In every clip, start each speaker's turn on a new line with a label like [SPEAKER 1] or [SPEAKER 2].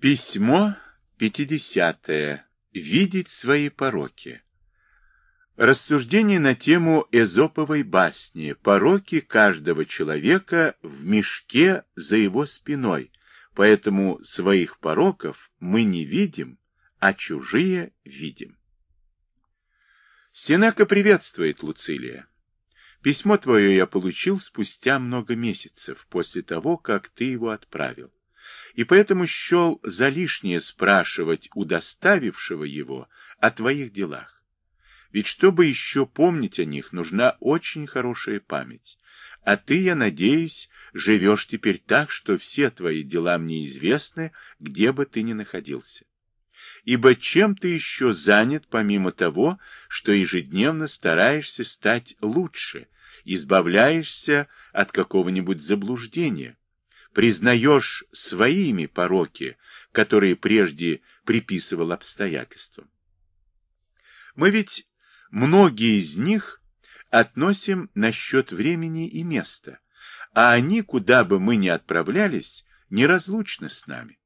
[SPEAKER 1] Письмо 50. Видеть свои пороки. Рассуждение на тему эзоповой басни «Пороки каждого человека в мешке за его спиной», поэтому своих пороков мы не видим, а чужие видим. Сенека приветствует Луцилия. Письмо твое я получил спустя много месяцев после того, как ты его отправил и поэтому счел за лишнее спрашивать у доставившего его о твоих делах. Ведь чтобы еще помнить о них, нужна очень хорошая память. А ты, я надеюсь, живешь теперь так, что все твои дела мне известны, где бы ты ни находился. Ибо чем ты еще занят, помимо того, что ежедневно стараешься стать лучше, избавляешься от какого-нибудь заблуждения, признаешь своими пороки, которые прежде приписывал обстоятельствам. Мы ведь многие из них относим насчет времени и места, а они, куда бы мы ни отправлялись, неразлучны с нами.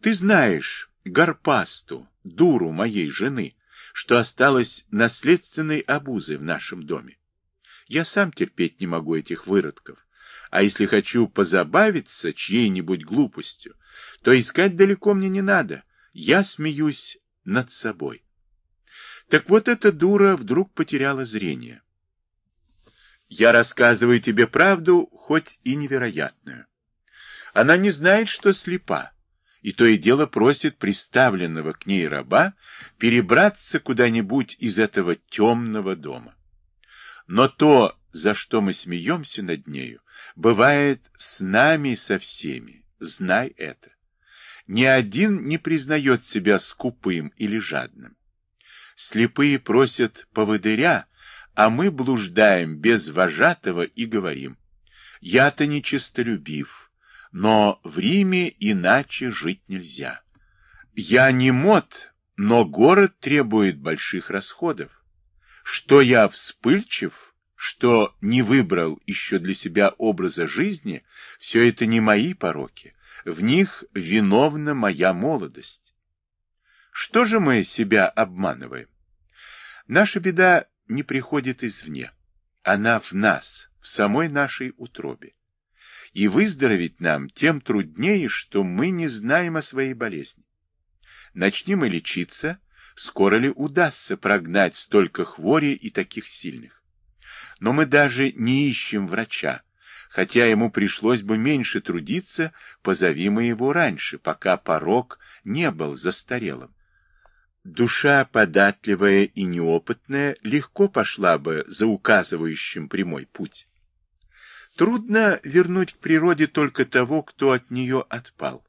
[SPEAKER 1] Ты знаешь Гарпасту, дуру моей жены, что осталась наследственной обузой в нашем доме. Я сам терпеть не могу этих выродков. А если хочу позабавиться чьей-нибудь глупостью, то искать далеко мне не надо. Я смеюсь над собой. Так вот эта дура вдруг потеряла зрение. Я рассказываю тебе правду, хоть и невероятную. Она не знает, что слепа, и то и дело просит приставленного к ней раба перебраться куда-нибудь из этого темного дома. Но то, за что мы смеемся над нею, бывает с нами со всеми, знай это. Ни один не признает себя скупым или жадным. Слепые просят поводыря, а мы блуждаем без вожатого и говорим, я-то не честолюбив, но в Риме иначе жить нельзя. Я не мод, но город требует больших расходов. Что я вспыльчив, что не выбрал еще для себя образа жизни, все это не мои пороки. В них виновна моя молодость. Что же мы себя обманываем? Наша беда не приходит извне. Она в нас, в самой нашей утробе. И выздороветь нам тем труднее, что мы не знаем о своей болезни. Начнем мы лечиться, скоро ли удастся прогнать столько хвори и таких сильных? Но мы даже не ищем врача, хотя ему пришлось бы меньше трудиться, позови мы его раньше, пока порог не был застарелым. Душа податливая и неопытная легко пошла бы за указывающим прямой путь. Трудно вернуть к природе только того, кто от нее отпал.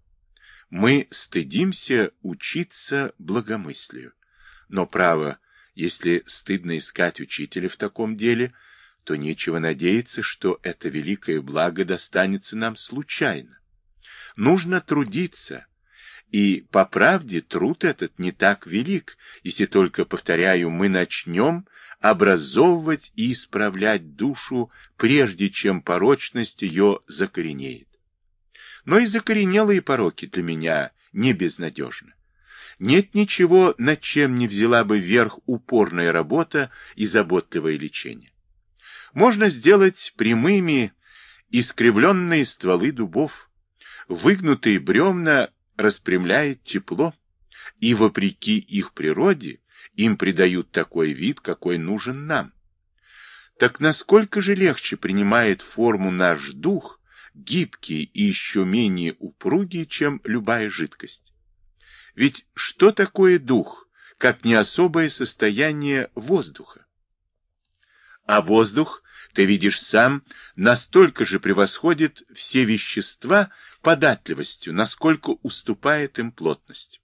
[SPEAKER 1] Мы стыдимся учиться благомыслию. Но, право, если стыдно искать учителя в таком деле, то нечего надеяться, что это великое благо достанется нам случайно. Нужно трудиться, и по правде труд этот не так велик, если только, повторяю, мы начнем образовывать и исправлять душу, прежде чем порочность ее закоренеет. Но и закоренелые пороки для меня не безнадежны. Нет ничего, над чем не взяла бы верх упорная работа и заботливое лечение можно сделать прямыми искривленные стволы дубов. Выгнутые бревна распрямляет тепло, и, вопреки их природе, им придают такой вид, какой нужен нам. Так насколько же легче принимает форму наш дух, гибкий и еще менее упругий, чем любая жидкость? Ведь что такое дух, как не особое состояние воздуха? А воздух, ты видишь сам, настолько же превосходит все вещества податливостью, насколько уступает им плотность.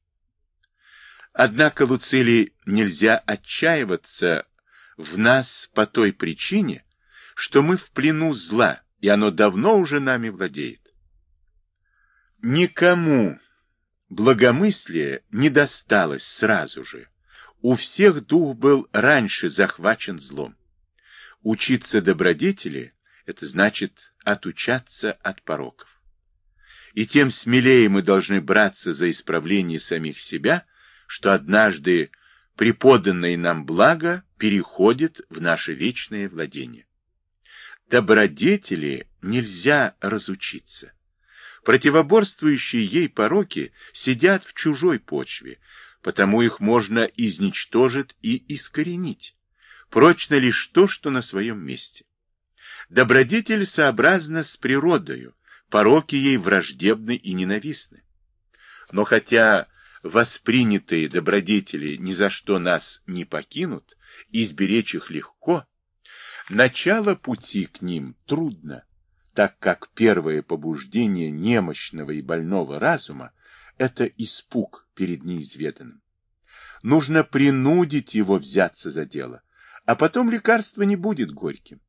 [SPEAKER 1] Однако, Луцилий, нельзя отчаиваться в нас по той причине, что мы в плену зла, и оно давно уже нами владеет. Никому благомыслие не досталось сразу же. У всех дух был раньше захвачен злом. Учиться добродетели – это значит отучаться от пороков. и тем смелее мы должны браться за исправление самих себя, что однажды преподанное нам благо переходит в наше вечное владение. Добродетели нельзя разучиться. Противоборствующие ей пороки сидят в чужой почве, потому их можно изничтожить и искоренить. Прочно лишь то, что на своем месте. Добродетель сообразна с природою, пороки ей враждебны и ненавистны. Но хотя воспринятые добродетели ни за что нас не покинут, и сберечь их легко, начало пути к ним трудно, так как первое побуждение немощного и больного разума — это испуг перед неизведанным. Нужно принудить его взяться за дело, а потом лекарство не будет горьким.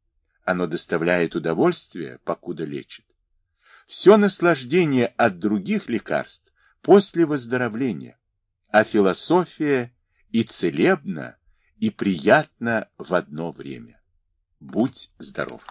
[SPEAKER 1] Оно доставляет удовольствие, покуда лечит. Все наслаждение от других лекарств после выздоровления, а философия и целебна, и приятна в одно время. Будь здоров!